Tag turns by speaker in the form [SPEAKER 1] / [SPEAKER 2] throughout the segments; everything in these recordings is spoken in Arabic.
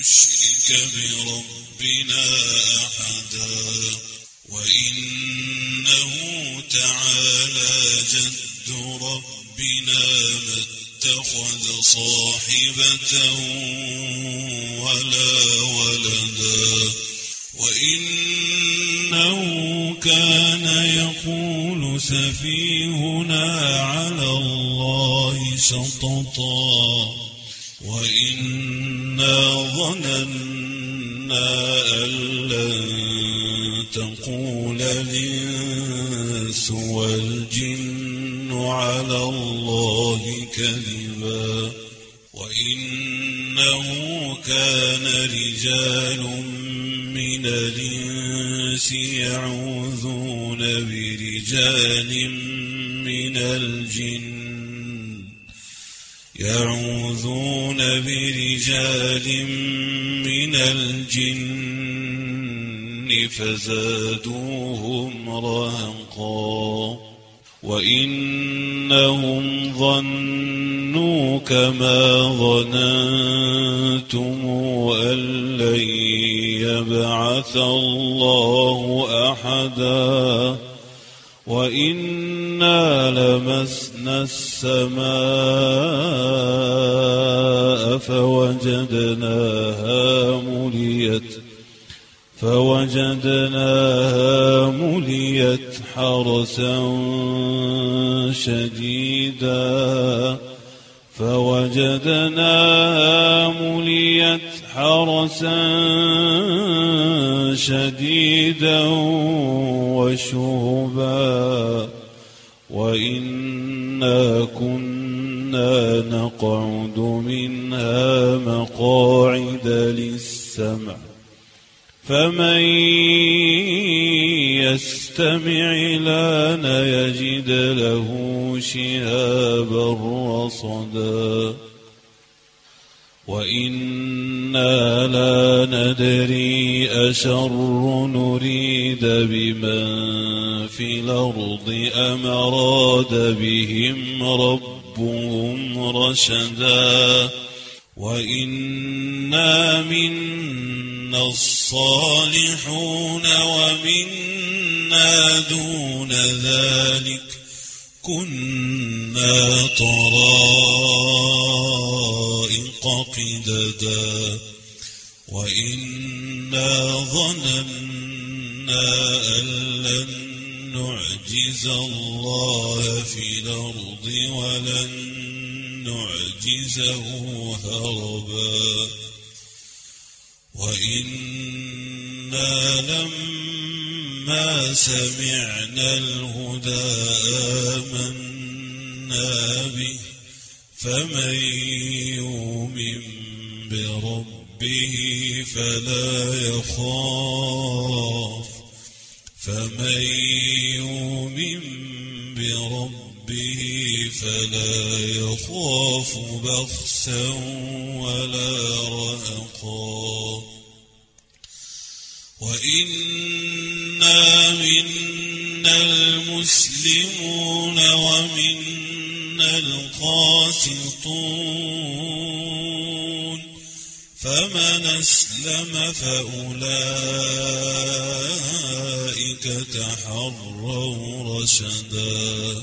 [SPEAKER 1] نشرك بربنا أحدا وإنه تعالى جد ربنا ما اتخذ صاحبة ولا ولدا وإنه كان يقول سفيهنا على الله شططا وإنا ظننا أن لن تقول الإنس والجن على الله كذبا وإنه كان رجال من الإنس يعوذون برجال من الجن يعوذون برجال من الجن فزادوهم رهقا وإنهم ظنوا كما ظننتم أن لن يبعث الله أحدا وإنا لمسنا السماء فوجدناها مليت حرسا شديدا فوجدناها مليت حرسا شديدا وشوبا وإنا كنا نقعد منها مقاعد للسمع. فمن يستمع لأن يجد له شهابا رصدا وإنا لا ندري أشر نريد بمن في الأرض أم أراد بهم ربهم رشدا وإنا منا الصالحون ومنا دون ذلك كنا طرائق قددا وإنا ظننا أن لن نعجز الله في الأرض ولن نعجزه هربا وإنا لما سمعنا الهدى آمنا به فمن يؤمن بربه فلا يخاف فمن يؤمن بربه فلا يخاف بخسا ولا رهقا. وإنا منا المسلمون ومنا القاسطون. فمن أسلم فأولئك تحروا رشدا.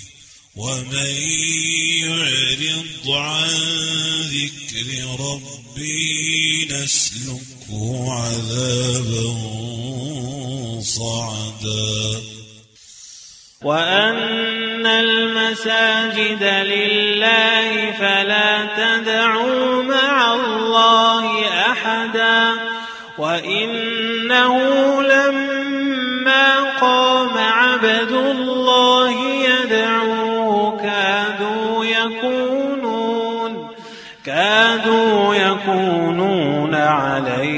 [SPEAKER 1] ومن يعرض عن ذكر ربي نسلكه عذابا صعدا.
[SPEAKER 2] وأن المساجد لله فلا تدعوا مع الله أحدا. وإنه لما قام عبد الله كادوا يكونون عليه